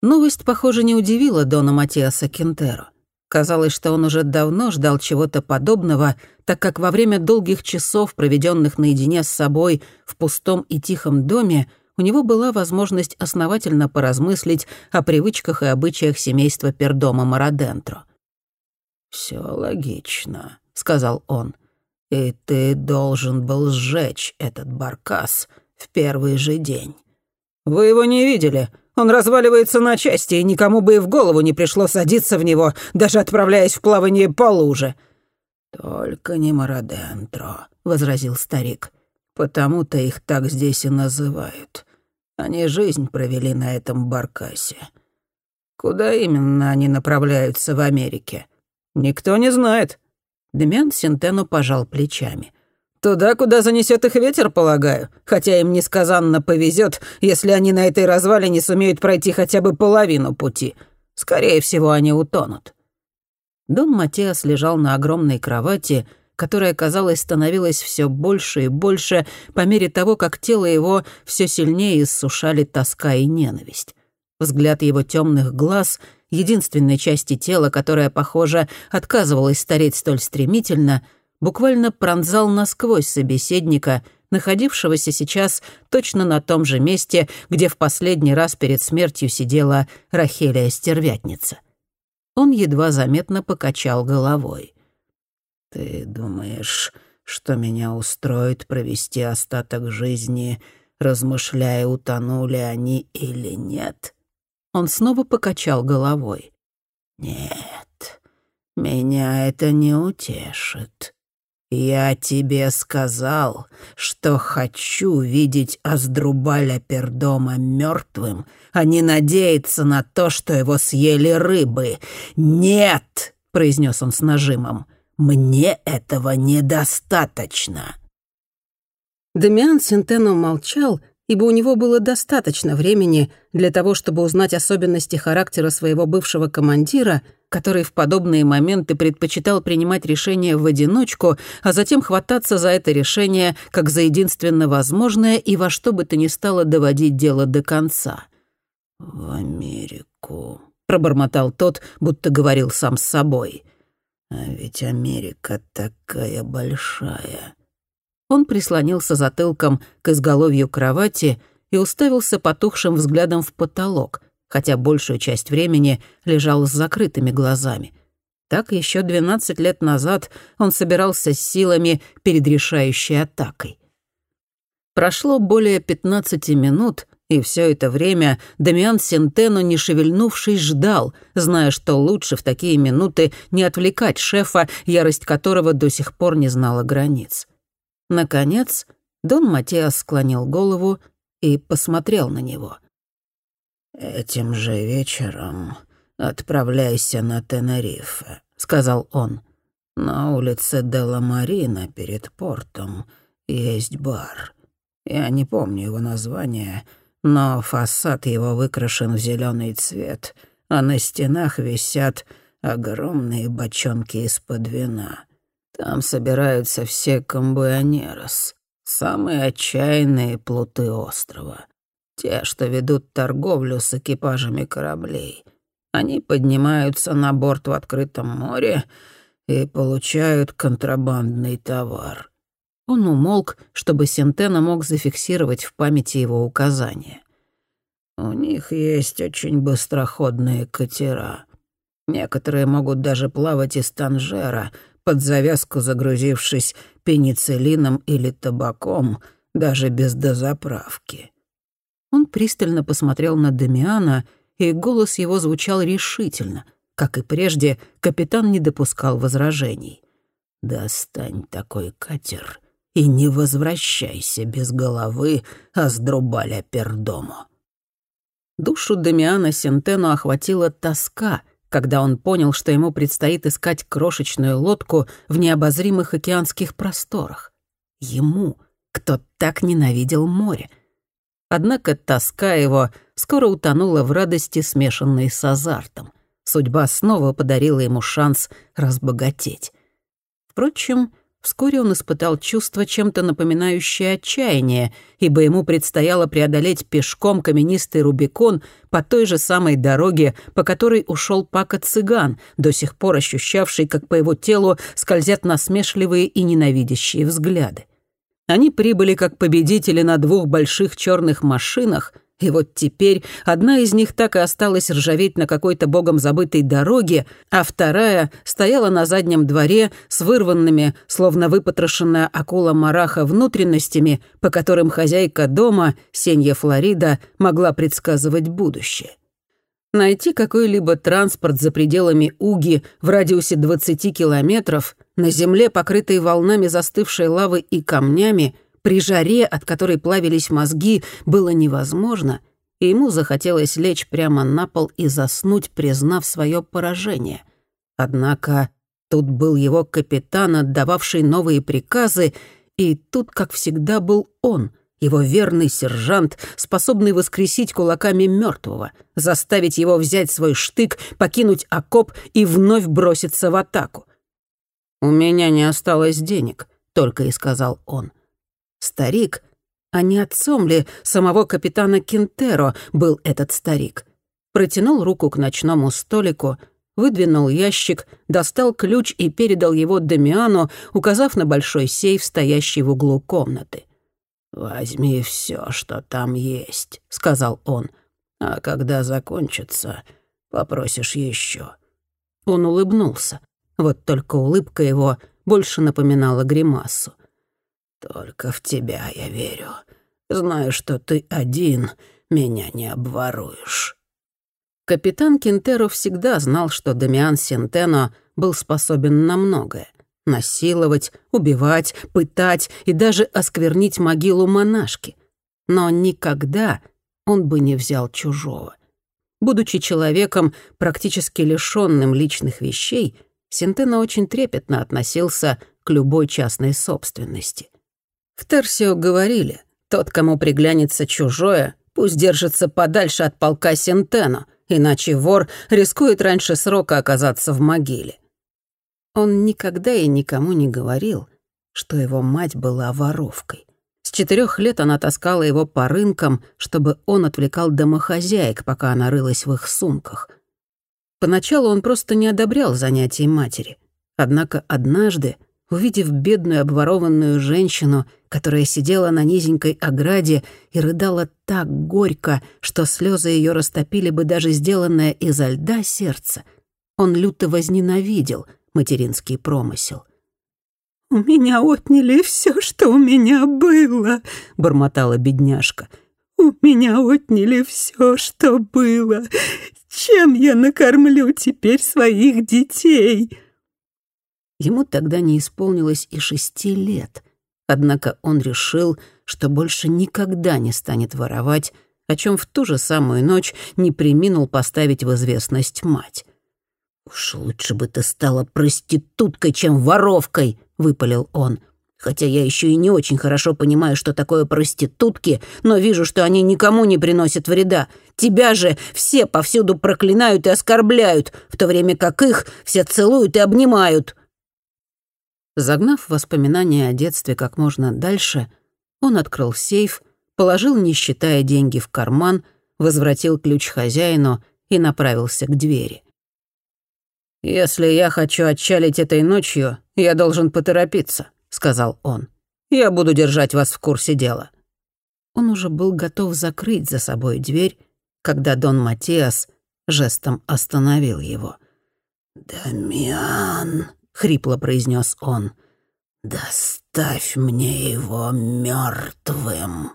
Новость, похоже, не удивила Дона Матиаса Кентеро. Казалось, что он уже давно ждал чего-то подобного, так как во время долгих часов, проведенных наедине с собой в пустом и тихом доме, у него была возможность основательно поразмыслить о привычках и обычаях семейства Пердома Марадентро. «Всё логично», — сказал он. «И ты должен был сжечь этот баркас в первый же день». «Вы его не видели. Он разваливается на части, и никому бы и в голову не пришло садиться в него, даже отправляясь в плавание по луже». «Только не Марадентро», — возразил старик. «Потому-то их так здесь и называют. Они жизнь провели на этом баркасе. Куда именно они направляются в Америке? Никто не знает. Демян Синтену пожал плечами. Туда, куда занесет их ветер, полагаю, хотя им несказанно повезет, если они на этой развалине сумеют пройти хотя бы половину пути. Скорее всего, они утонут. Дон Матиас лежал на огромной кровати, которая, казалось, становилась все больше и больше по мере того, как тело его все сильнее иссушали тоска и ненависть. Взгляд его темных глаз, единственной части тела, которая, похоже, отказывалась стареть столь стремительно, буквально пронзал насквозь собеседника, находившегося сейчас точно на том же месте, где в последний раз перед смертью сидела Рахелия Стервятница. Он едва заметно покачал головой. «Ты думаешь, что меня устроит провести остаток жизни, размышляя, утонули они или нет?» Он снова покачал головой. «Нет, меня это не утешит. Я тебе сказал, что хочу видеть Аздрубаля Пердома мертвым, а не надеяться на то, что его съели рыбы. Нет!» — произнес он с нажимом. Мне этого недостаточно». Демиан Синтено молчал, ибо у него было достаточно времени для того, чтобы узнать особенности характера своего бывшего командира, который в подобные моменты предпочитал принимать решения в одиночку, а затем хвататься за это решение как за единственно возможное и во что бы то ни стало доводить дело до конца. «В Америку», — пробормотал тот, будто говорил сам с собой — а ведь Америка такая большая. Он прислонился затылком к изголовью кровати и уставился потухшим взглядом в потолок, хотя большую часть времени лежал с закрытыми глазами. Так еще 12 лет назад он собирался с силами перед решающей атакой. Прошло более 15 минут, и все это время Дамиан Сентено, не шевельнувшись, ждал, зная, что лучше в такие минуты не отвлекать шефа, ярость которого до сих пор не знала границ. Наконец, Дон Матиас склонил голову и посмотрел на него. «Этим же вечером отправляйся на Тенерифе», — сказал он. «На улице Делла Марина перед портом есть бар. Я не помню его название, — но фасад его выкрашен в зеленый цвет, а на стенах висят огромные бочонки из-под вина. Там собираются все комбуанерос, самые отчаянные плуты острова. Те, что ведут торговлю с экипажами кораблей. Они поднимаются на борт в открытом море и получают контрабандный товар. Он умолк, чтобы Сентена мог зафиксировать в памяти его указания. «У них есть очень быстроходные катера. Некоторые могут даже плавать из Танжера, под завязку загрузившись пенициллином или табаком, даже без дозаправки». Он пристально посмотрел на Дамиана, и голос его звучал решительно. Как и прежде, капитан не допускал возражений. «Достань такой катер и не возвращайся без головы Аздрубаля Пердому». Душу Дамиана Сентену охватила тоска, когда он понял, что ему предстоит искать крошечную лодку в необозримых океанских просторах. Ему, кто так ненавидел море. Однако тоска его скоро утонула в радости, смешанной с азартом. Судьба снова подарила ему шанс разбогатеть. Впрочем, вскоре он испытал чувство, чем-то напоминающее отчаяние, ибо ему предстояло преодолеть пешком каменистый Рубикон по той же самой дороге, по которой ушел Пака Цыган, до сих пор ощущавший, как по его телу скользят насмешливые и ненавидящие взгляды. Они прибыли как победители на двух больших черных машинах — и вот теперь одна из них так и осталась ржаветь на какой-то богом забытой дороге, а вторая стояла на заднем дворе с вырванными, словно выпотрошенная акула мараха, внутренностями, по которым хозяйка дома, Сенья Флорида, могла предсказывать будущее. Найти какой-либо транспорт за пределами Уги в радиусе 20 километров на земле, покрытой волнами застывшей лавы и камнями — при жаре, от которой плавились мозги, было невозможно, и ему захотелось лечь прямо на пол и заснуть, признав свое поражение. Однако тут был его капитан, отдававший новые приказы, и тут, как всегда, был он — его верный сержант, способный воскресить кулаками мертвого, заставить его взять свой штык, покинуть окоп и вновь броситься в атаку. «У меня не осталось денег», — только и сказал он. Старик, а не отцом ли самого капитана Кинтеро был этот старик? Протянул руку к ночному столику, выдвинул ящик, достал ключ и передал его Дамиану, указав на большой сейф, стоящий в углу комнаты. «Возьми все, что там есть», — сказал он. «А когда закончится, попросишь еще». Он улыбнулся. Вот только улыбка его больше напоминала гримасу. «Только в тебя я верю. Знаю, что ты один, меня не обворуешь». Капитан Кинтеро всегда знал, что Дамиан Сентено был способен на многое. Насиловать, убивать, пытать и даже осквернить могилу монашки. Но никогда он бы не взял чужого. Будучи человеком, практически лишённым личных вещей, Сентено очень трепетно относился к любой частной собственности. В Терсио говорили, тот, кому приглянется чужое, пусть держится подальше от полка Сентено, иначе вор рискует раньше срока оказаться в могиле. Он никогда и никому не говорил, что его мать была воровкой. С четырех лет она таскала его по рынкам, чтобы он отвлекал домохозяек, пока она рылась в их сумках. Поначалу он просто не одобрял занятий матери. Однако однажды увидев бедную обворованную женщину, которая сидела на низенькой ограде и рыдала так горько, что слезы ее растопили бы даже сделанное изо льда сердце, он люто возненавидел материнский промысел. «У меня отняли все, что у меня было», — бормотала бедняжка. «У меня отняли все, что было. Чем я накормлю теперь своих детей?» Ему тогда не исполнилось и шести лет. Однако он решил, что больше никогда не станет воровать, о чем в ту же самую ночь не приминул поставить в известность мать. «Уж лучше бы ты стала проституткой, чем воровкой», — выпалил он. «Хотя я еще и не очень хорошо понимаю, что такое проститутки, но вижу, что они никому не приносят вреда. Тебя же все повсюду проклинают и оскорбляют, в то время как их все целуют и обнимают». Загнав воспоминания о детстве как можно дальше, он открыл сейф, положил, не считая деньги, в карман, возвратил ключ хозяину и направился к двери. «Если я хочу отчалить этой ночью, я должен поторопиться», — сказал он. «Я буду держать вас в курсе дела». Он уже был готов закрыть за собой дверь, когда Дон Матиас жестом остановил его. «Дамиан», хрипло произнес он. «Доставь мне его мертвым».